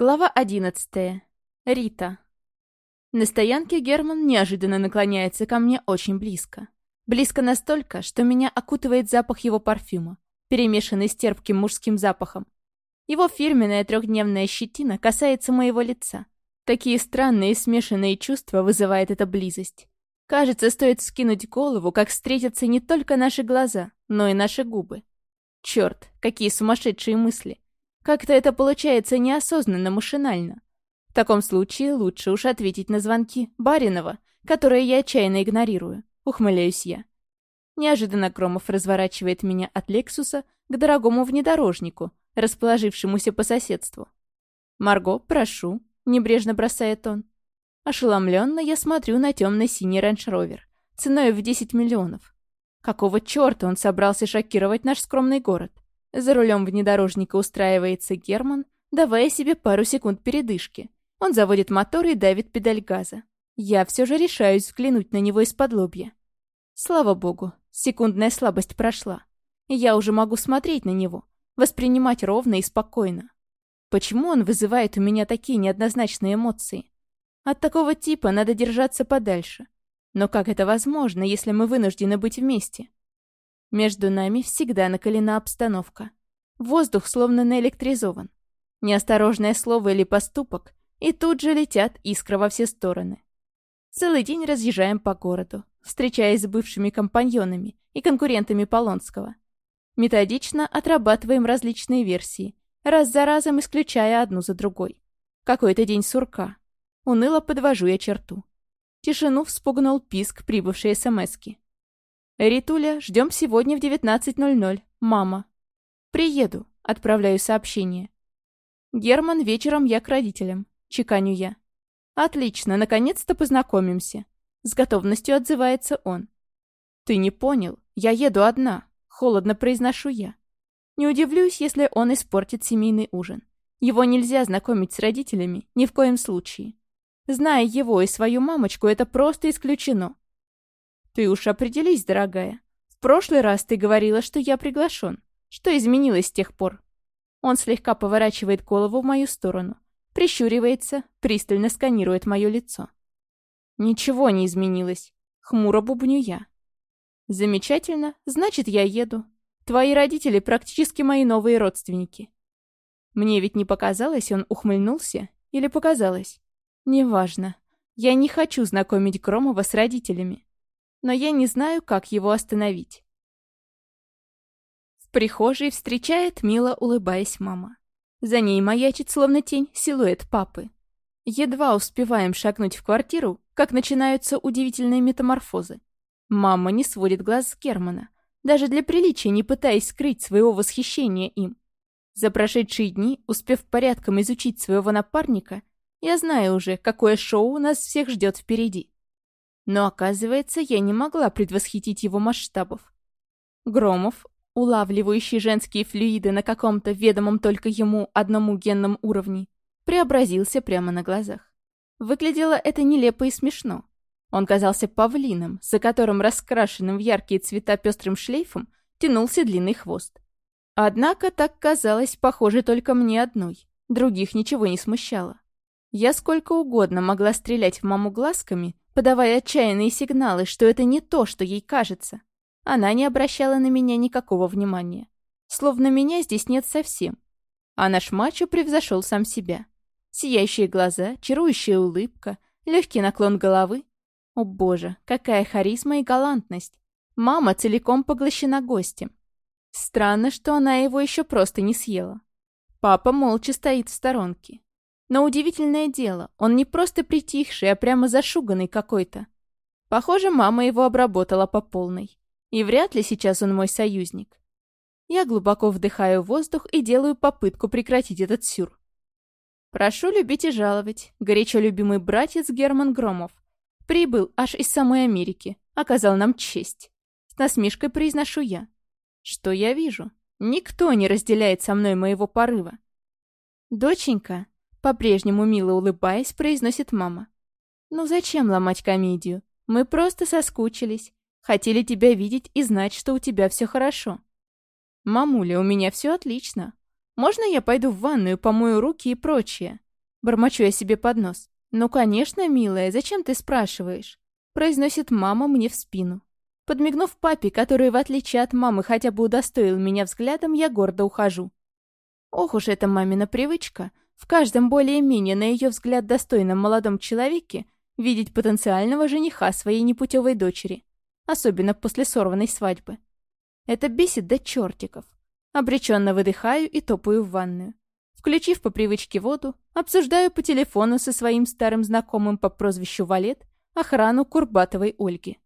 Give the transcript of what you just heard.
Глава одиннадцатая. Рита. На стоянке Герман неожиданно наклоняется ко мне очень близко. Близко настолько, что меня окутывает запах его парфюма, перемешанный с терпким мужским запахом. Его фирменная трехдневная щетина касается моего лица. Такие странные смешанные чувства вызывает эта близость. Кажется, стоит скинуть голову, как встретятся не только наши глаза, но и наши губы. Черт, какие сумасшедшие мысли. Как-то это получается неосознанно, машинально. В таком случае лучше уж ответить на звонки Баринова, которые я отчаянно игнорирую. Ухмыляюсь я. Неожиданно Громов разворачивает меня от Лексуса к дорогому внедорожнику, расположившемуся по соседству. «Марго, прошу», — небрежно бросает он. Ошеломленно я смотрю на темно-синий рейндж-ровер, ценой в 10 миллионов. Какого черта он собрался шокировать наш скромный город? За рулем внедорожника устраивается Герман, давая себе пару секунд передышки. Он заводит мотор и давит педаль газа. Я все же решаюсь взглянуть на него из-под лобья. Слава богу, секундная слабость прошла. Я уже могу смотреть на него, воспринимать ровно и спокойно. Почему он вызывает у меня такие неоднозначные эмоции? От такого типа надо держаться подальше. Но как это возможно, если мы вынуждены быть вместе? Между нами всегда накалена обстановка. Воздух словно наэлектризован. Неосторожное слово или поступок, и тут же летят искры во все стороны. Целый день разъезжаем по городу, встречаясь с бывшими компаньонами и конкурентами Полонского. Методично отрабатываем различные версии, раз за разом исключая одну за другой. Какой-то день сурка. Уныло подвожу я черту. Тишину вспугнул писк прибывшей смски. «Ритуля, ждем сегодня в 19.00. Мама». «Приеду», — отправляю сообщение. «Герман, вечером я к родителям», — чеканю я. «Отлично, наконец-то познакомимся», — с готовностью отзывается он. «Ты не понял, я еду одна», — холодно произношу я. Не удивлюсь, если он испортит семейный ужин. Его нельзя знакомить с родителями, ни в коем случае. Зная его и свою мамочку, это просто исключено. «Ты уж определись, дорогая. В прошлый раз ты говорила, что я приглашен. Что изменилось с тех пор?» Он слегка поворачивает голову в мою сторону, прищуривается, пристально сканирует мое лицо. «Ничего не изменилось», — хмуро бубню я. «Замечательно, значит, я еду. Твои родители практически мои новые родственники». Мне ведь не показалось, он ухмыльнулся, или показалось? Неважно. Я не хочу знакомить Громова с родителями но я не знаю, как его остановить. В прихожей встречает, мило улыбаясь мама. За ней маячит, словно тень, силуэт папы. Едва успеваем шагнуть в квартиру, как начинаются удивительные метаморфозы. Мама не сводит глаз с Германа, даже для приличия не пытаясь скрыть своего восхищения им. За прошедшие дни, успев порядком изучить своего напарника, я знаю уже, какое шоу нас всех ждет впереди. Но оказывается, я не могла предвосхитить его масштабов. Громов, улавливающий женские флюиды на каком-то ведомом только ему одному генном уровне, преобразился прямо на глазах. Выглядело это нелепо и смешно. Он казался павлином, за которым раскрашенным в яркие цвета пестрым шлейфом тянулся длинный хвост. Однако так казалось, похоже, только мне одной. Других ничего не смущало. Я сколько угодно могла стрелять в маму глазками, подавая отчаянные сигналы, что это не то, что ей кажется. Она не обращала на меня никакого внимания. Словно меня здесь нет совсем. А наш мачо превзошел сам себя. Сияющие глаза, чарующая улыбка, легкий наклон головы. О боже, какая харизма и галантность. Мама целиком поглощена гостем. Странно, что она его еще просто не съела. Папа молча стоит в сторонке. Но удивительное дело, он не просто притихший, а прямо зашуганный какой-то. Похоже, мама его обработала по полной. И вряд ли сейчас он мой союзник. Я глубоко вдыхаю воздух и делаю попытку прекратить этот сюр. «Прошу любить и жаловать, горячо любимый братец Герман Громов. Прибыл аж из самой Америки, оказал нам честь. С насмешкой произношу я. Что я вижу? Никто не разделяет со мной моего порыва. Доченька, по-прежнему мило улыбаясь, произносит мама. «Ну зачем ломать комедию? Мы просто соскучились. Хотели тебя видеть и знать, что у тебя все хорошо». «Мамуля, у меня все отлично. Можно я пойду в ванную, помою руки и прочее?» Бормочу я себе под нос. «Ну, конечно, милая, зачем ты спрашиваешь?» Произносит мама мне в спину. Подмигнув папе, который, в отличие от мамы, хотя бы удостоил меня взглядом, я гордо ухожу. Ох уж эта мамина привычка. В каждом более-менее, на ее взгляд, достойном молодом человеке видеть потенциального жениха своей непутевой дочери. Особенно после сорванной свадьбы. Это бесит до чертиков. Обреченно выдыхаю и топаю в ванную. Включив по привычке воду, обсуждаю по телефону со своим старым знакомым по прозвищу Валет охрану Курбатовой Ольги.